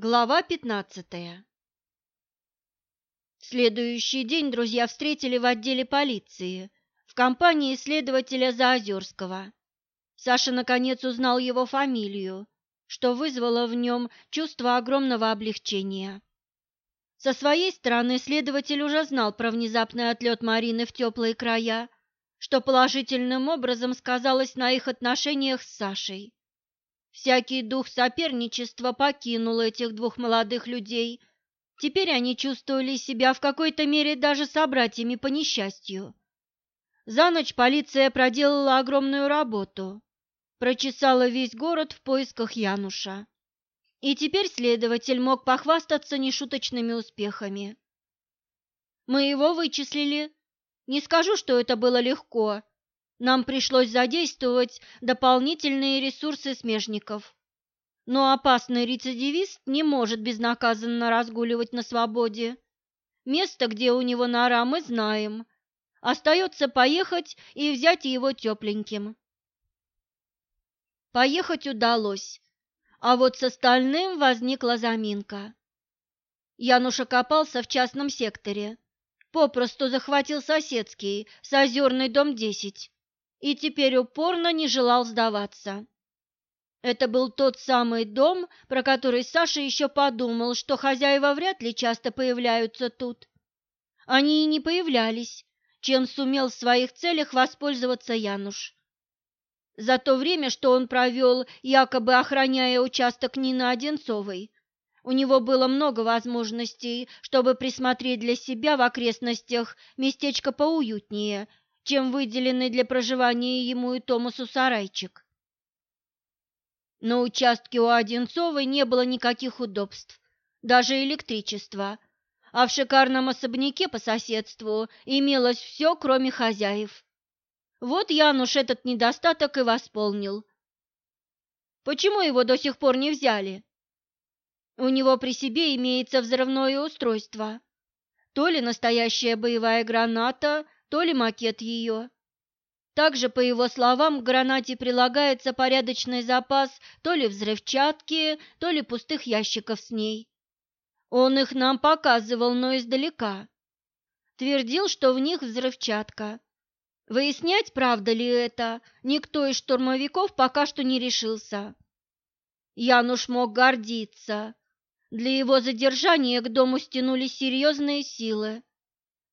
Глава пятнадцатая Следующий день друзья встретили в отделе полиции в компании следователя Заозерского. Саша наконец узнал его фамилию, что вызвало в нем чувство огромного облегчения. Со своей стороны следователь уже знал про внезапный отлет Марины в теплые края, что положительным образом сказалось на их отношениях с Сашей. Всякий дух соперничества покинул этих двух молодых людей. Теперь они чувствовали себя в какой-то мере даже собратьями по несчастью. За ночь полиция проделала огромную работу, прочесала весь город в поисках Януша. И теперь следователь мог похвастаться нешуточными успехами. Мы его вычислили. Не скажу, что это было легко, нам пришлось задействовать дополнительные ресурсы смежников. Но опасный рецидивист не может безнаказанно разгуливать на свободе. Место, где у него нора, мы знаем. Остается поехать и взять его тепленьким. Поехать удалось, а вот с остальным возникла заминка. Януш окопался в частном секторе. Попросту захватил соседский, с озерный дом 10 и теперь упорно не желал сдаваться. Это был тот самый дом, про который Саша еще подумал, что хозяева вряд ли часто появляются тут. Они и не появлялись, чем сумел в своих целях воспользоваться Януш. За то время, что он провел, якобы охраняя участок Нины Одинцовой, у него было много возможностей, чтобы присмотреть для себя в окрестностях местечко поуютнее чем выделенный для проживания ему и Томасу сарайчик. На участке у Одинцовой не было никаких удобств, даже электричества, а в шикарном особняке по соседству имелось все, кроме хозяев. Вот Януш этот недостаток и восполнил. Почему его до сих пор не взяли? У него при себе имеется взрывное устройство. То ли настоящая боевая граната – то ли макет ее. Также, по его словам, к гранате прилагается порядочный запас то ли взрывчатки, то ли пустых ящиков с ней. Он их нам показывал, но издалека. Твердил, что в них взрывчатка. Выяснять, правда ли это, никто из штурмовиков пока что не решился. Януш мог гордиться. Для его задержания к дому стянулись серьезные силы.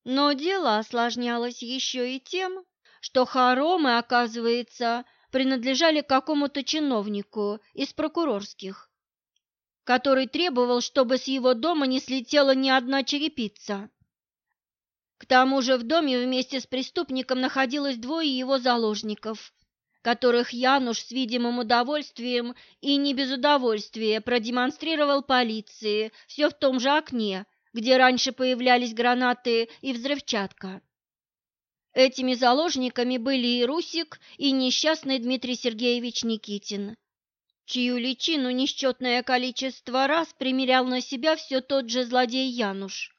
Но дело осложнялось еще и тем, что хоромы, оказывается, принадлежали какому-то чиновнику из прокурорских, который требовал, чтобы с его дома не слетела ни одна черепица. К тому же в доме вместе с преступником находилось двое его заложников, которых Януш с видимым удовольствием и не без удовольствия продемонстрировал полиции все в том же окне, где раньше появлялись гранаты и взрывчатка. Этими заложниками были и Русик, и несчастный Дмитрий Сергеевич Никитин, чью личину несчетное количество раз примерял на себя все тот же злодей Януш.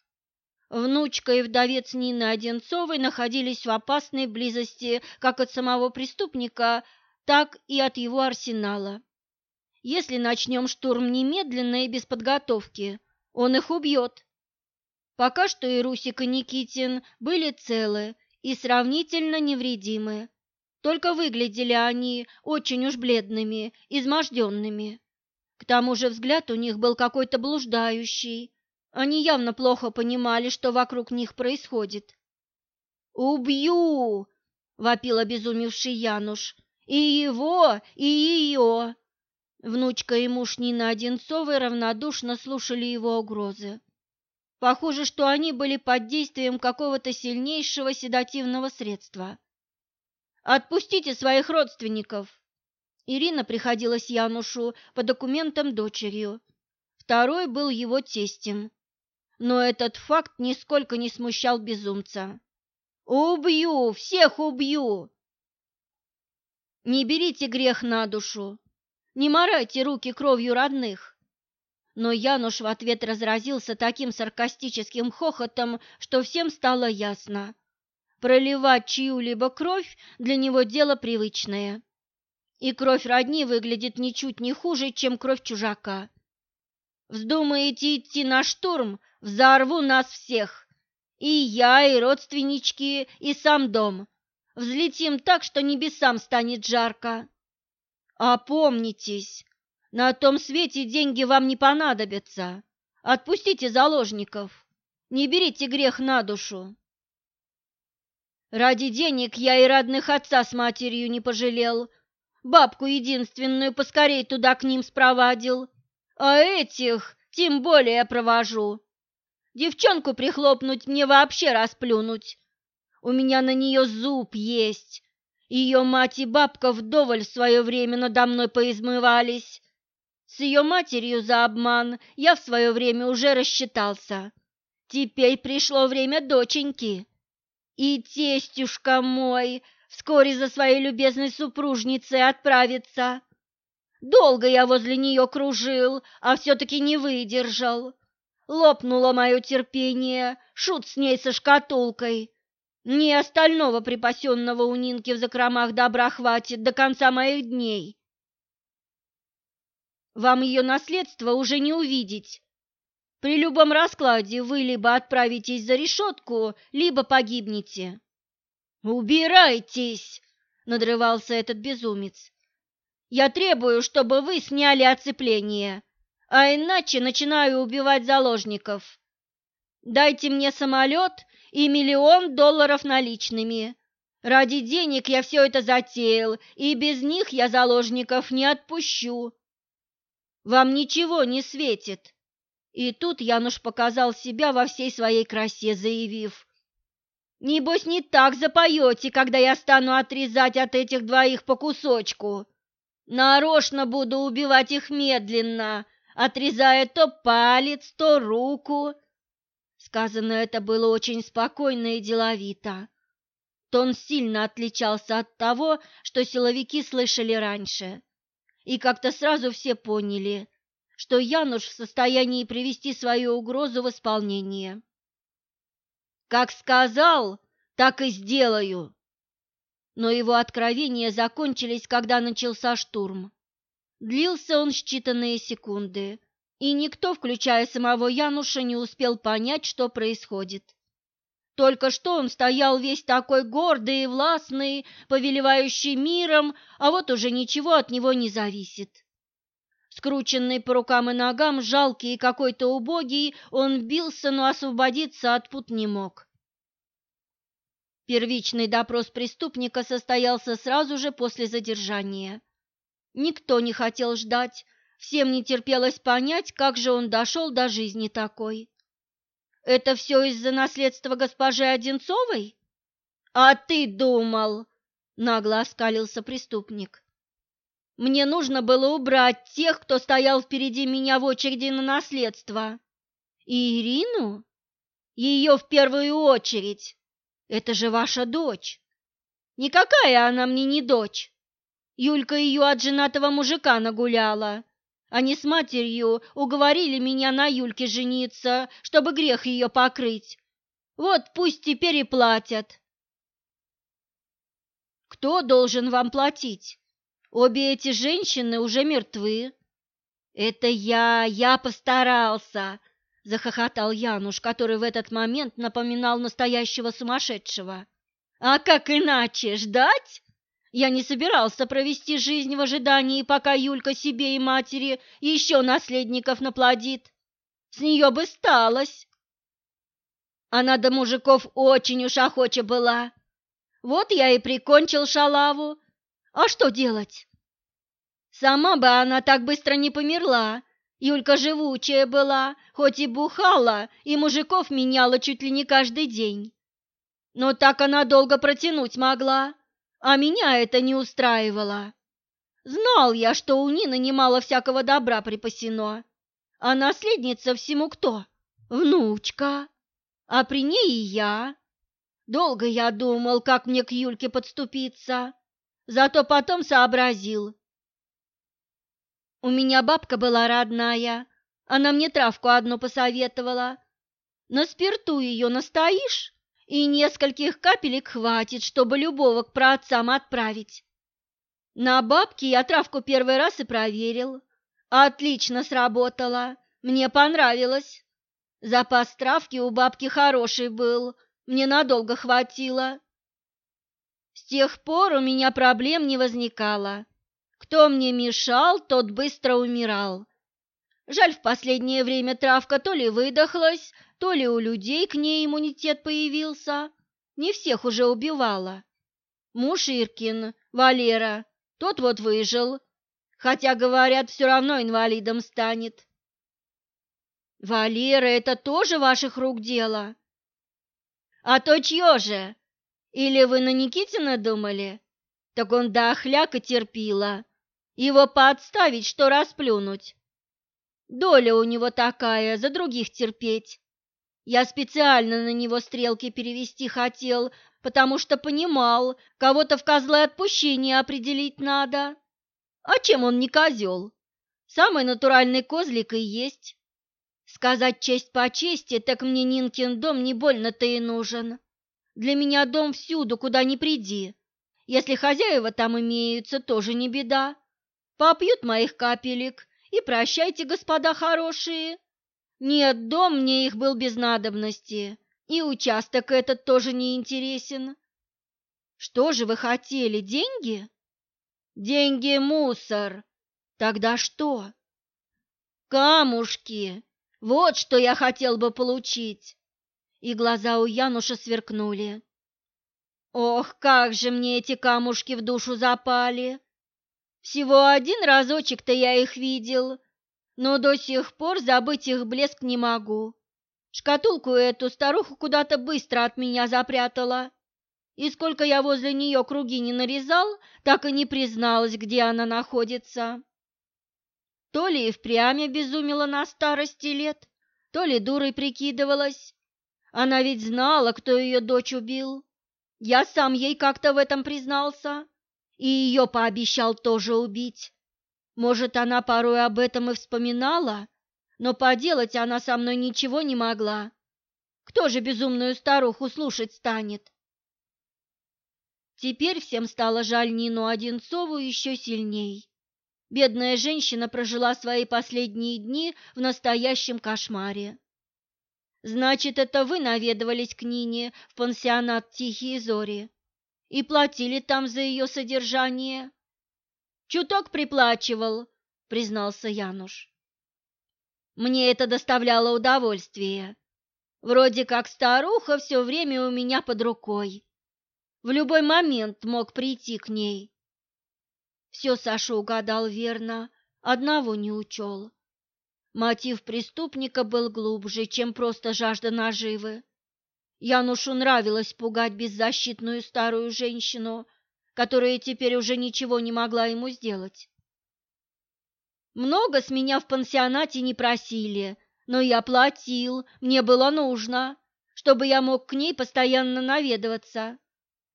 Внучка и вдовец Нины Одинцовой находились в опасной близости как от самого преступника, так и от его арсенала. Если начнем штурм немедленно и без подготовки, он их убьет. Пока что и Русик, и Никитин были целы и сравнительно невредимы. Только выглядели они очень уж бледными, изможденными. К тому же взгляд у них был какой-то блуждающий. Они явно плохо понимали, что вокруг них происходит. «Убью!» — вопил обезумевший Януш. «И его, и ее!» Внучка и муж Нины Одинцовой равнодушно слушали его угрозы. Похоже, что они были под действием какого-то сильнейшего седативного средства. «Отпустите своих родственников!» Ирина приходилась Янушу по документам дочерью. Второй был его тестем. Но этот факт нисколько не смущал безумца. «Убью! Всех убью!» «Не берите грех на душу! Не морайте руки кровью родных!» Но Януш в ответ разразился таким саркастическим хохотом, что всем стало ясно. Проливать чью-либо кровь для него дело привычное. И кровь родни выглядит ничуть не хуже, чем кровь чужака. Вздумаете идти на штурм, взорву нас всех. И я, и родственнички, и сам дом. Взлетим так, что небесам станет жарко. Опомнитесь, на том свете деньги вам не понадобятся. Отпустите заложников, не берите грех на душу. Ради денег я и родных отца с матерью не пожалел. Бабку единственную поскорей туда к ним спровадил. А этих тем более провожу. Девчонку прихлопнуть мне вообще расплюнуть. У меня на нее зуб есть. Ее мать и бабка вдоволь в свое время надо мной поизмывались. С ее матерью за обман я в свое время уже рассчитался. Теперь пришло время доченьки. И тестюшка мой вскоре за своей любезной супружницей отправится. Долго я возле нее кружил, а все-таки не выдержал. Лопнуло мое терпение, шут с ней со шкатулкой. Ни остального припасенного у Нинки в закромах добра хватит до конца моих дней. Вам ее наследство уже не увидеть. При любом раскладе вы либо отправитесь за решетку, либо погибнете. Убирайтесь, надрывался этот безумец. Я требую, чтобы вы сняли оцепление, а иначе начинаю убивать заложников. Дайте мне самолет и миллион долларов наличными. Ради денег я все это затеял, и без них я заложников не отпущу. Вам ничего не светит. И тут Януш показал себя во всей своей красе, заявив. «Небось, не так запоете, когда я стану отрезать от этих двоих по кусочку. Нарочно буду убивать их медленно, отрезая то палец, то руку». Сказано это было очень спокойно и деловито. Тон сильно отличался от того, что силовики слышали раньше. И как-то сразу все поняли, что Януш в состоянии привести свою угрозу в исполнение. «Как сказал, так и сделаю!» Но его откровения закончились, когда начался штурм. Длился он считанные секунды, и никто, включая самого Януша, не успел понять, что происходит. Только что он стоял весь такой гордый и властный, повелевающий миром, а вот уже ничего от него не зависит. Скрученный по рукам и ногам, жалкий и какой-то убогий, он бился, но освободиться от пут не мог. Первичный допрос преступника состоялся сразу же после задержания. Никто не хотел ждать, всем не терпелось понять, как же он дошел до жизни такой. Это все из-за наследства госпожи Одинцовой? А ты думал, нагло оскалился преступник. Мне нужно было убрать тех, кто стоял впереди меня в очереди на наследство. И Ирину? Ее в первую очередь. Это же ваша дочь. Никакая она мне не дочь. Юлька ее от женатого мужика нагуляла. Они с матерью уговорили меня на Юльке жениться, чтобы грех ее покрыть. Вот пусть теперь и платят. Кто должен вам платить? Обе эти женщины уже мертвы. Это я, я постарался, захохотал Януш, который в этот момент напоминал настоящего сумасшедшего. А как иначе ждать? Я не собирался провести жизнь в ожидании, пока Юлька себе и матери еще наследников наплодит. С нее бы сталось. Она до мужиков очень уж охоча была. Вот я и прикончил шалаву, а что делать? Сама бы она так быстро не померла. Юлька живучая была, хоть и бухала, и мужиков меняла чуть ли не каждый день. Но так она долго протянуть могла, а меня это не устраивало. Знал я, что у Нины немало всякого добра припасено, а наследница всему кто? Внучка, а при ней и я. Долго я думал, как мне к Юльке подступиться. Зато потом сообразил. У меня бабка была родная, она мне травку одну посоветовала. На спирту ее настоишь, и нескольких капелек хватит, чтобы любого к праотцам отправить. На бабке я травку первый раз и проверил. Отлично сработала. Мне понравилось. Запас травки у бабки хороший был, мне надолго хватило. С тех пор у меня проблем не возникало. Кто мне мешал, тот быстро умирал. Жаль, в последнее время травка то ли выдохлась, то ли у людей к ней иммунитет появился. Не всех уже убивала. Муж Иркин, Валера, тот вот выжил, хотя, говорят, все равно инвалидом станет. Валера, это тоже ваших рук дело? А то чье же? Или вы на Никитина думали? Так он до охляка терпила. Его подставить, что расплюнуть. Доля у него такая, за других терпеть. Я специально на него стрелки перевести хотел, потому что понимал, кого-то в козлы отпущения определить надо. А чем он не козел? Самый натуральный козлик и есть. Сказать честь по чести, так мне Нинкин дом не больно-то и нужен. Для меня дом всюду, куда ни приди. Если хозяева там имеются, тоже не беда. Попьют моих капелек, и прощайте, господа хорошие. Нет, дом мне их был без надобности, и участок этот тоже не интересен. Что же вы хотели, деньги? Деньги – мусор. Тогда что? Камушки. Вот что я хотел бы получить. И глаза у Януша сверкнули. Ох, как же мне эти камушки в душу запали! Всего один разочек-то я их видел, но до сих пор забыть их блеск не могу. Шкатулку эту старуха куда-то быстро от меня запрятала, и сколько я возле нее круги не нарезал, так и не призналась, где она находится. То ли и впрямь обезумела на старости лет, то ли дурой прикидывалась. Она ведь знала, кто ее дочь убил. Я сам ей как-то в этом признался, и ее пообещал тоже убить. Может, она порой об этом и вспоминала, но поделать она со мной ничего не могла. Кто же безумную старуху слушать станет? Теперь всем стало жаль Нину Одинцову еще сильней. Бедная женщина прожила свои последние дни в настоящем кошмаре. Значит, это вы наведывались к Нине в пансионат Тихие Зори и платили там за ее содержание? Чуток приплачивал, признался Януш. Мне это доставляло удовольствие. Вроде как старуха все время у меня под рукой. В любой момент мог прийти к ней. Все Саша угадал верно, одного не учел. Мотив преступника был глубже, чем просто жажда наживы. Янушу нравилось пугать беззащитную старую женщину, которая теперь уже ничего не могла ему сделать. Много с меня в пансионате не просили, но я платил, мне было нужно, чтобы я мог к ней постоянно наведываться.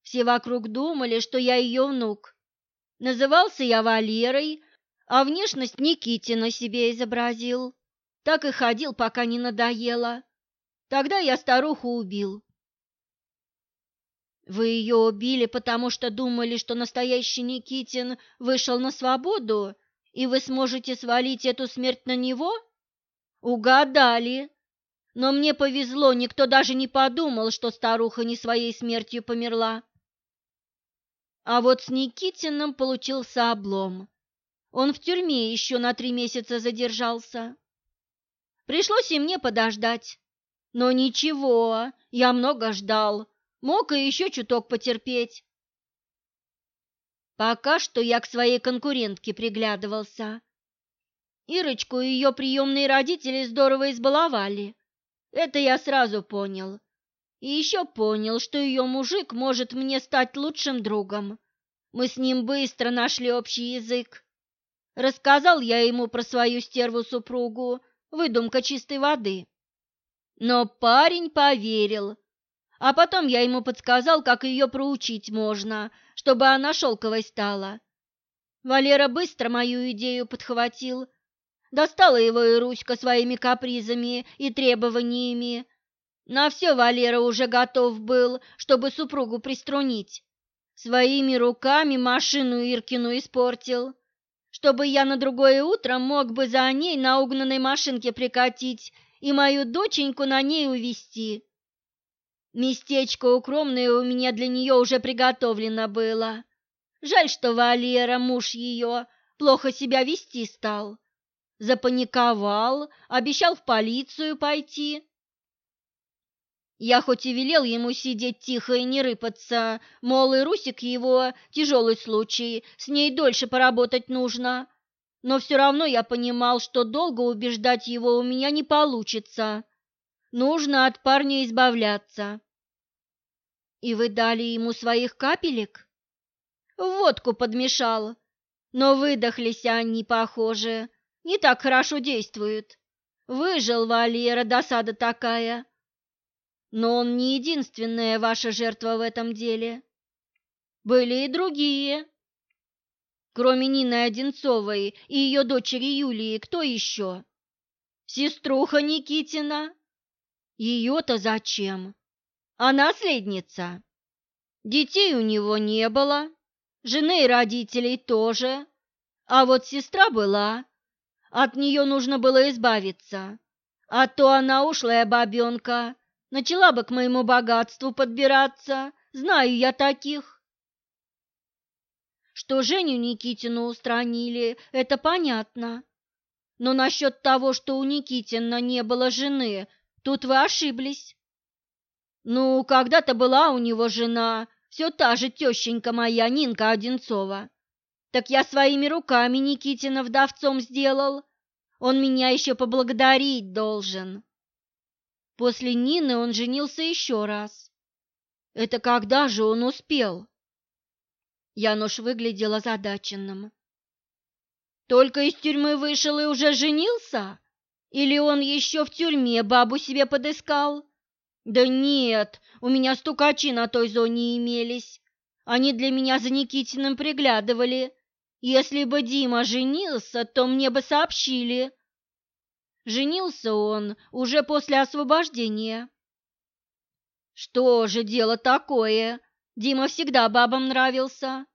Все вокруг думали, что я ее внук, Назывался я Валерой, а внешность Никитина себе изобразил. Так и ходил, пока не надоело. Тогда я старуху убил. Вы ее убили, потому что думали, что настоящий Никитин вышел на свободу, и вы сможете свалить эту смерть на него? Угадали. Но мне повезло, никто даже не подумал, что старуха не своей смертью померла. А вот с Никитиным получился облом. Он в тюрьме еще на три месяца задержался. Пришлось и мне подождать. Но ничего, я много ждал, мог и еще чуток потерпеть. Пока что я к своей конкурентке приглядывался. Ирочку и ее приемные родители здорово избаловали. Это я сразу понял. И еще понял, что ее мужик может мне стать лучшим другом. Мы с ним быстро нашли общий язык. Рассказал я ему про свою стерву-супругу, выдумка чистой воды. Но парень поверил. А потом я ему подсказал, как ее проучить можно, чтобы она шелковой стала. Валера быстро мою идею подхватил. Достала его и Руська своими капризами и требованиями, на все Валера уже готов был, чтобы супругу приструнить. Своими руками машину Иркину испортил, чтобы я на другое утро мог бы за ней на угнанной машинке прикатить и мою доченьку на ней увезти. Местечко укромное у меня для нее уже приготовлено было. Жаль, что Валера, муж ее, плохо себя вести стал. Запаниковал, обещал в полицию пойти. Я хоть и велел ему сидеть тихо и не рыпаться, мол, и Русик его тяжелый случай, с ней дольше поработать нужно, но все равно я понимал, что долго убеждать его у меня не получится. Нужно от парня избавляться. И вы дали ему своих капелек? Водку подмешал, но выдохлись они, похоже, не так хорошо действуют. Выжил Валера, досада такая. Но он не единственная ваша жертва в этом деле. Были и другие. Кроме Нины Одинцовой и ее дочери Юлии, кто еще? Сеструха Никитина. Ее-то зачем? А наследница? Детей у него не было, жены и родителей тоже, а вот сестра была. От нее нужно было избавиться, а то она ушлая бабенка, начала бы к моему богатству подбираться, знаю я таких. Что Женю Никитину устранили, это понятно. Но насчет того, что у Никитина не было жены, тут вы ошиблись. Ну, когда-то была у него жена, все та же тещенька моя, Нинка Одинцова. Так я своими руками Никитина вдовцом сделал. Он меня еще поблагодарить должен. После Нины он женился еще раз. Это когда же он успел? Януш выглядел озадаченным. Только из тюрьмы вышел и уже женился? Или он еще в тюрьме бабу себе подыскал? Да нет, у меня стукачи на той зоне имелись. Они для меня за Никитиным приглядывали. Если бы Дима женился, то мне бы сообщили. Женился он уже после освобождения. Что же дело такое? Дима всегда бабам нравился.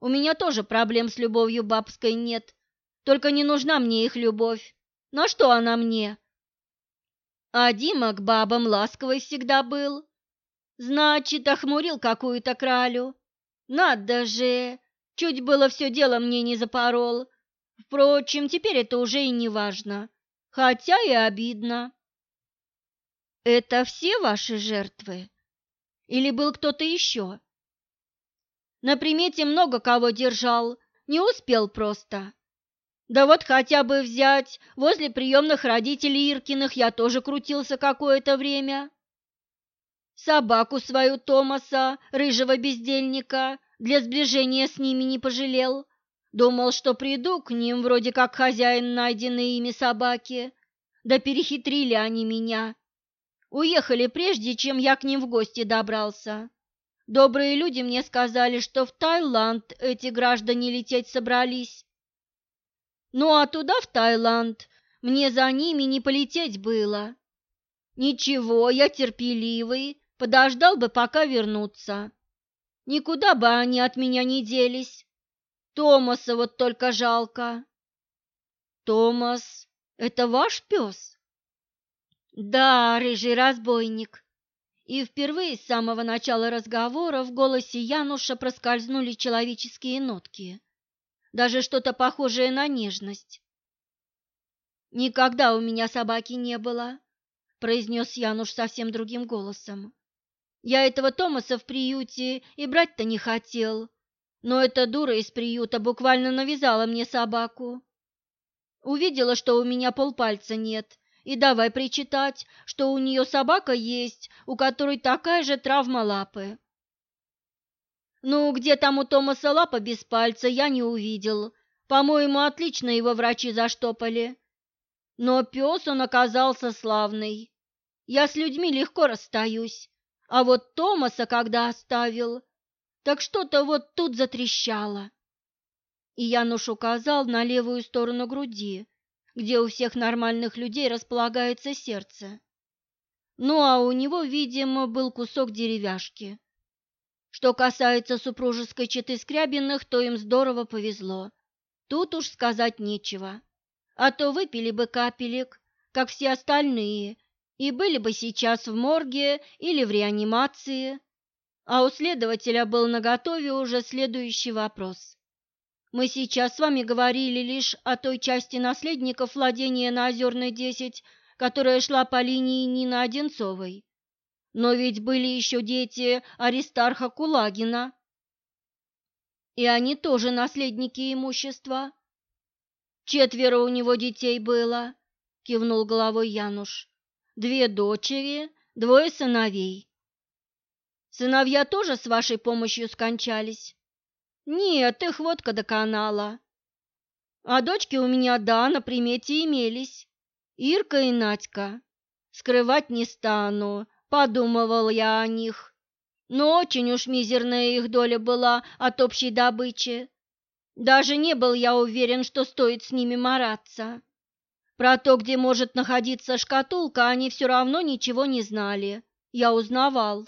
У меня тоже проблем с любовью бабской нет. Только не нужна мне их любовь. На что она мне? А Дима к бабам ласковый всегда был. Значит, охмурил какую-то кралю. Надо же, Чуть было все дело мне не запорол. Впрочем, теперь это уже и не важно, хотя и обидно. Это все ваши жертвы? Или был кто-то еще? На примете много кого держал, не успел просто. Да вот хотя бы взять, возле приемных родителей Иркиных я тоже крутился какое-то время. Собаку свою Томаса, рыжего бездельника, для сближения с ними не пожалел. Думал, что приду к ним вроде как хозяин найденной ими собаки. Да перехитрили они меня. Уехали прежде, чем я к ним в гости добрался. Добрые люди мне сказали, что в Таиланд эти граждане лететь собрались. Ну а туда, в Таиланд, мне за ними не полететь было. Ничего, я терпеливый, подождал бы, пока вернутся. Никуда бы они от меня не делись. Томаса вот только жалко. Томас, это ваш пес? Да, рыжий разбойник. И впервые с самого начала разговора в голосе Януша проскользнули человеческие нотки, даже что-то похожее на нежность. «Никогда у меня собаки не было», — произнес Януш совсем другим голосом. Я этого Томаса в приюте и брать-то не хотел, но эта дура из приюта буквально навязала мне собаку. Увидела, что у меня полпальца нет, и давай причитать, что у нее собака есть, у которой такая же травма лапы. Ну, где там у Томаса лапа без пальца, я не увидел. По-моему, отлично его врачи заштопали. Но пес он оказался славный. Я с людьми легко расстаюсь, а вот Томаса, когда оставил, так что-то вот тут затрещало. И Януш указал на левую сторону груди, где у всех нормальных людей располагается сердце. Ну а у него, видимо, был кусок деревяшки. Что касается супружеской четы Скрябиных, то им здорово повезло. Тут уж сказать нечего. А то выпили бы капелек, как все остальные, и были бы сейчас в морге или в реанимации. А у следователя был наготове уже следующий вопрос. Мы сейчас с вами говорили лишь о той части наследников владения на Озерной 10, которая шла по линии Нины Одинцовой. Но ведь были еще дети Аристарха Кулагина. И они тоже наследники имущества. Четверо у него детей было, кивнул головой Януш. Две дочери, двое сыновей. Сыновья тоже с вашей помощью скончались? Нет, их водка до канала. А дочки у меня, да, на примете имелись. Ирка и Надька. Скрывать не стану, подумывал я о них. Но очень уж мизерная их доля была от общей добычи. Даже не был я уверен, что стоит с ними мараться. Про то, где может находиться шкатулка, они все равно ничего не знали. Я узнавал.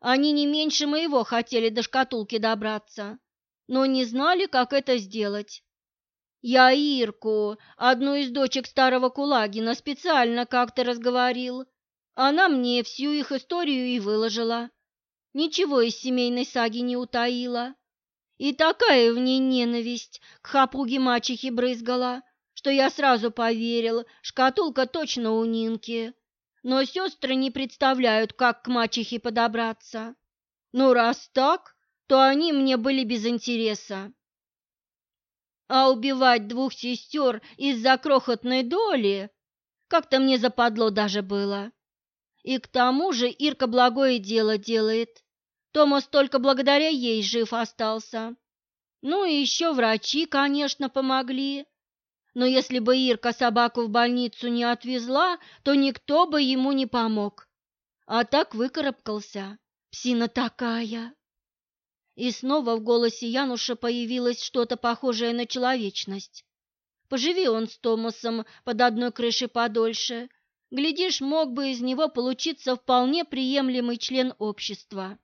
Они не меньше моего хотели до шкатулки добраться, но не знали, как это сделать. Я Ирку, одну из дочек старого Кулагина, специально как-то разговорил. Она мне всю их историю и выложила. Ничего из семейной саги не утаила. И такая в ней ненависть к хапуге мачехи брызгала, что я сразу поверил, шкатулка точно у Нинки. Но сестры не представляют, как к мачехе подобраться. Ну, раз так, то они мне были без интереса. А убивать двух сестер из-за крохотной доли как-то мне западло даже было. И к тому же Ирка благое дело делает. Томас только благодаря ей жив остался. Ну и еще врачи, конечно, помогли. Но если бы Ирка собаку в больницу не отвезла, то никто бы ему не помог. А так выкарабкался. Псина такая. И снова в голосе Януша появилось что-то похожее на человечность. Поживи он с Томасом под одной крышей подольше, глядишь, мог бы из него получиться вполне приемлемый член общества.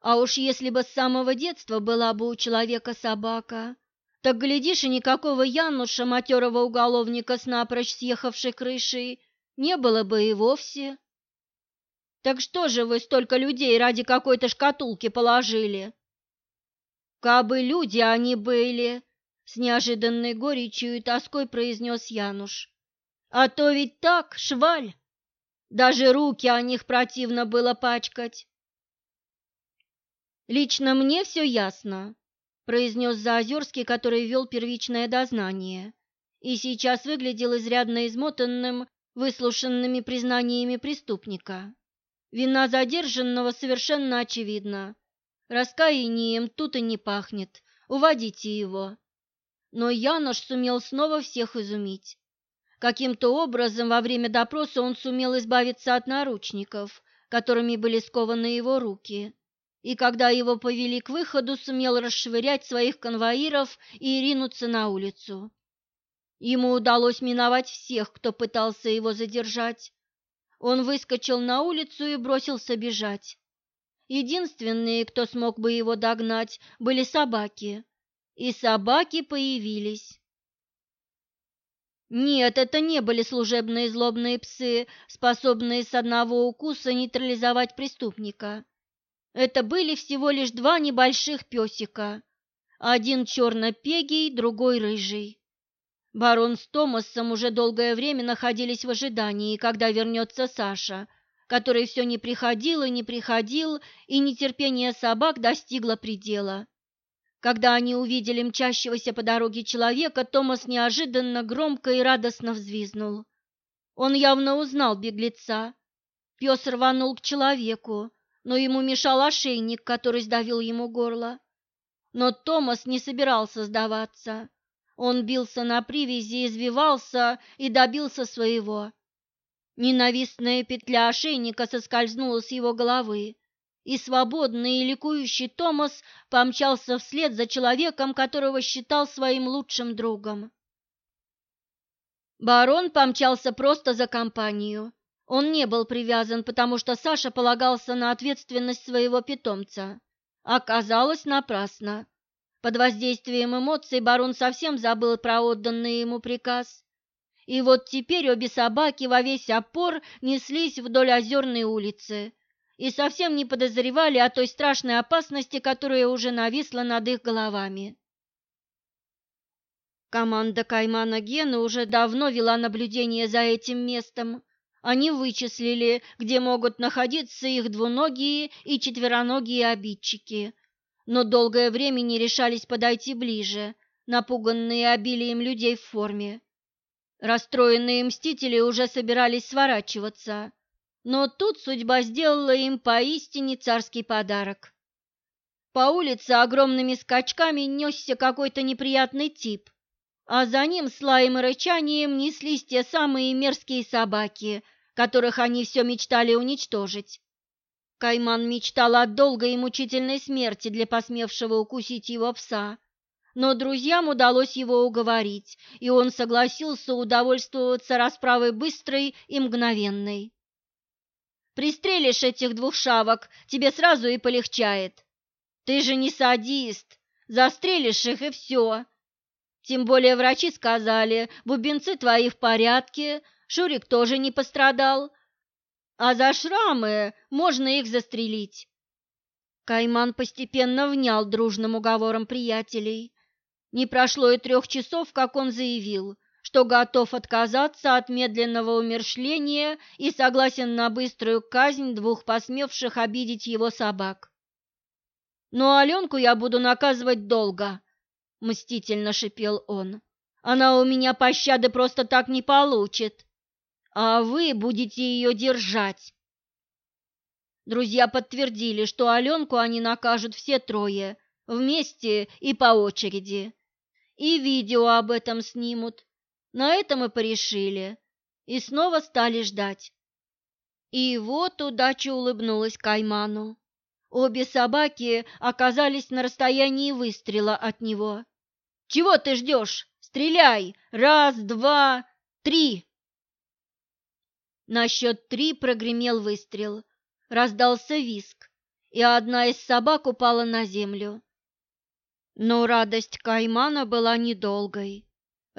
А уж если бы с самого детства была бы у человека собака, так, глядишь, и никакого Януша, матерого уголовника с напрочь съехавшей крышей, не было бы и вовсе. Так что же вы столько людей ради какой-то шкатулки положили? Кабы люди они были, с неожиданной горечью и тоской произнес Януш. А то ведь так, шваль. Даже руки о них противно было пачкать. «Лично мне все ясно», – произнес Заозерский, который вел первичное дознание, и сейчас выглядел изрядно измотанным, выслушанными признаниями преступника. Вина задержанного совершенно очевидна. Раскаянием тут и не пахнет. Уводите его. Но Янош сумел снова всех изумить. Каким-то образом во время допроса он сумел избавиться от наручников, которыми были скованы его руки и когда его повели к выходу, сумел расшвырять своих конвоиров и ринуться на улицу. Ему удалось миновать всех, кто пытался его задержать. Он выскочил на улицу и бросился бежать. Единственные, кто смог бы его догнать, были собаки. И собаки появились. Нет, это не были служебные злобные псы, способные с одного укуса нейтрализовать преступника. Это были всего лишь два небольших песика, один черно-пегий, другой рыжий. Барон с Томасом уже долгое время находились в ожидании, когда вернется Саша, который все не приходил и не приходил, и нетерпение собак достигло предела. Когда они увидели мчащегося по дороге человека, Томас неожиданно громко и радостно взвизнул. Он явно узнал беглеца. Пес рванул к человеку, но ему мешал ошейник, который сдавил ему горло. Но Томас не собирался сдаваться. Он бился на привязи, извивался и добился своего. Ненавистная петля ошейника соскользнула с его головы, и свободный и ликующий Томас помчался вслед за человеком, которого считал своим лучшим другом. Барон помчался просто за компанию. Он не был привязан, потому что Саша полагался на ответственность своего питомца. Оказалось напрасно. Под воздействием эмоций барон совсем забыл про отданный ему приказ. И вот теперь обе собаки во весь опор неслись вдоль озерной улицы и совсем не подозревали о той страшной опасности, которая уже нависла над их головами. Команда Каймана Гена уже давно вела наблюдение за этим местом. Они вычислили, где могут находиться их двуногие и четвероногие обидчики, но долгое время не решались подойти ближе, напуганные обилием людей в форме. Расстроенные мстители уже собирались сворачиваться, но тут судьба сделала им поистине царский подарок. По улице огромными скачками несся какой-то неприятный тип, а за ним с лаем и рычанием неслись те самые мерзкие собаки, которых они все мечтали уничтожить. Кайман мечтал о долгой и мучительной смерти для посмевшего укусить его пса, но друзьям удалось его уговорить, и он согласился удовольствоваться расправой быстрой и мгновенной. «Пристрелишь этих двух шавок, тебе сразу и полегчает. Ты же не садист, застрелишь их и все. Тем более врачи сказали, бубенцы твои в порядке, Шурик тоже не пострадал, а за шрамы можно их застрелить. Кайман постепенно внял дружным уговором приятелей. Не прошло и трех часов, как он заявил, что готов отказаться от медленного умершления и согласен на быструю казнь двух посмевших обидеть его собак. «Но Аленку я буду наказывать долго», — мстительно шипел он. «Она у меня пощады просто так не получит» а вы будете ее держать. Друзья подтвердили, что Аленку они накажут все трое, вместе и по очереди. И видео об этом снимут. На этом и порешили. И снова стали ждать. И вот удача улыбнулась Кайману. Обе собаки оказались на расстоянии выстрела от него. «Чего ты ждешь? Стреляй! Раз, два, три!» На счет три прогремел выстрел, раздался виск, и одна из собак упала на землю. Но радость Каймана была недолгой.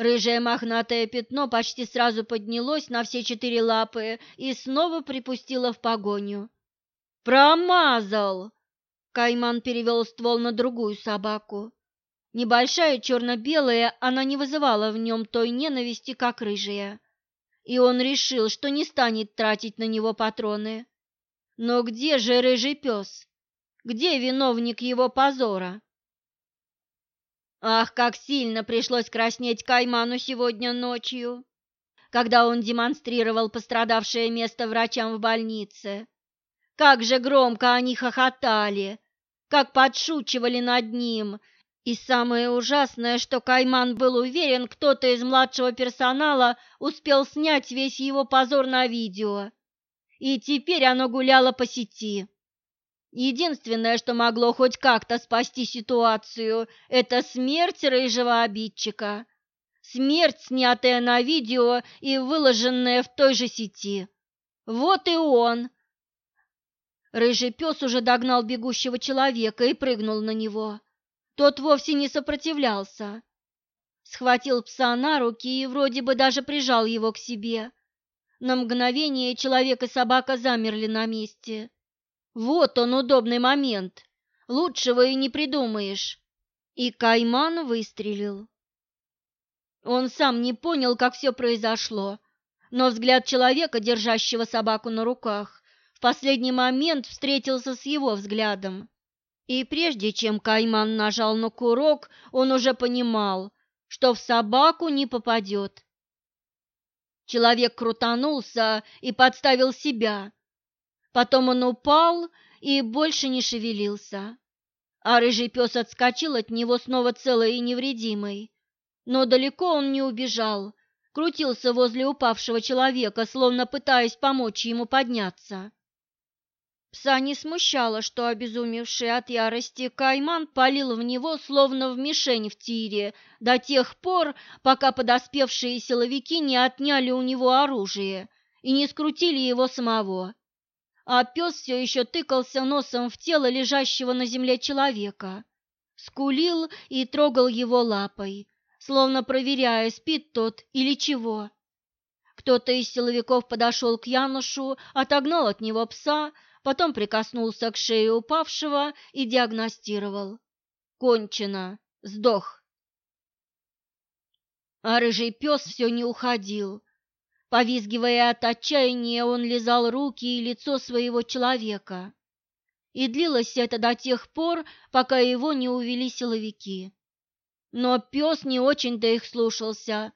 Рыжее мохнатое пятно почти сразу поднялось на все четыре лапы и снова припустило в погоню. «Промазал!» Кайман перевел ствол на другую собаку. Небольшая черно-белая, она не вызывала в нем той ненависти, как рыжая и он решил, что не станет тратить на него патроны. Но где же рыжий пес? Где виновник его позора? Ах, как сильно пришлось краснеть Кайману сегодня ночью, когда он демонстрировал пострадавшее место врачам в больнице. Как же громко они хохотали, как подшучивали над ним и самое ужасное, что Кайман был уверен, кто-то из младшего персонала успел снять весь его позор на видео. И теперь оно гуляло по сети. Единственное, что могло хоть как-то спасти ситуацию, это смерть рыжего обидчика. Смерть, снятая на видео и выложенная в той же сети. Вот и он. Рыжий пес уже догнал бегущего человека и прыгнул на него. Тот вовсе не сопротивлялся. Схватил пса на руки и вроде бы даже прижал его к себе. На мгновение человек и собака замерли на месте. Вот он, удобный момент. Лучшего и не придумаешь. И Кайман выстрелил. Он сам не понял, как все произошло, но взгляд человека, держащего собаку на руках, в последний момент встретился с его взглядом. И прежде чем Кайман нажал на курок, он уже понимал, что в собаку не попадет. Человек крутанулся и подставил себя. Потом он упал и больше не шевелился. А рыжий пес отскочил от него снова целый и невредимый. Но далеко он не убежал, крутился возле упавшего человека, словно пытаясь помочь ему подняться. Пса не смущало, что обезумевший от ярости Кайман палил в него, словно в мишень в тире, до тех пор, пока подоспевшие силовики не отняли у него оружие и не скрутили его самого. А пес все еще тыкался носом в тело лежащего на земле человека, скулил и трогал его лапой, словно проверяя, спит тот или чего. Кто-то из силовиков подошел к Янушу, отогнал от него пса, потом прикоснулся к шее упавшего и диагностировал. Кончено, сдох. А рыжий пес все не уходил. Повизгивая от отчаяния, он лизал руки и лицо своего человека. И длилось это до тех пор, пока его не увели силовики. Но пес не очень-то их слушался,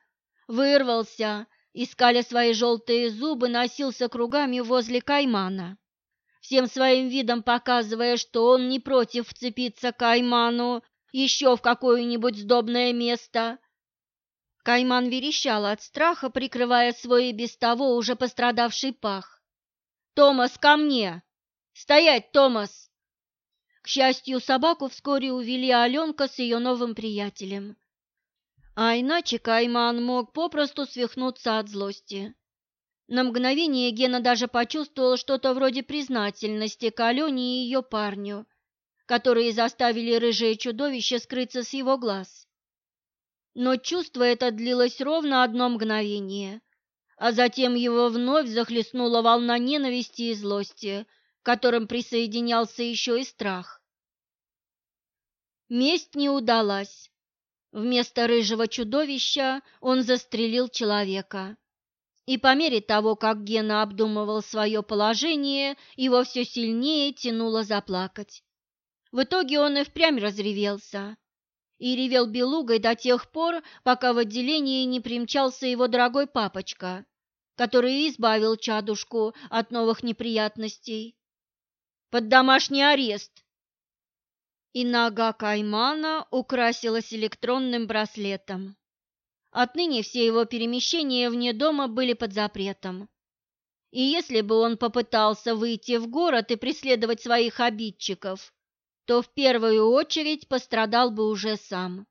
вырвался, искали свои желтые зубы, носился кругами возле каймана, всем своим видом показывая, что он не против вцепиться кайману еще в какое-нибудь сдобное место. Кайман верещал от страха, прикрывая свой и без того уже пострадавший пах. «Томас, ко мне! Стоять, Томас!» К счастью, собаку вскоре увели Аленка с ее новым приятелем. А иначе Кайман мог попросту свихнуться от злости. На мгновение Гена даже почувствовал что-то вроде признательности к Алене и ее парню, которые заставили рыжее чудовище скрыться с его глаз. Но чувство это длилось ровно одно мгновение, а затем его вновь захлестнула волна ненависти и злости, к которым присоединялся еще и страх. Месть не удалась. Вместо рыжего чудовища он застрелил человека. И по мере того, как Гена обдумывал свое положение, его все сильнее тянуло заплакать. В итоге он и впрямь разревелся. И ревел белугой до тех пор, пока в отделении не примчался его дорогой папочка, который избавил чадушку от новых неприятностей. «Под домашний арест!» и нога Каймана украсилась электронным браслетом. Отныне все его перемещения вне дома были под запретом. И если бы он попытался выйти в город и преследовать своих обидчиков, то в первую очередь пострадал бы уже сам.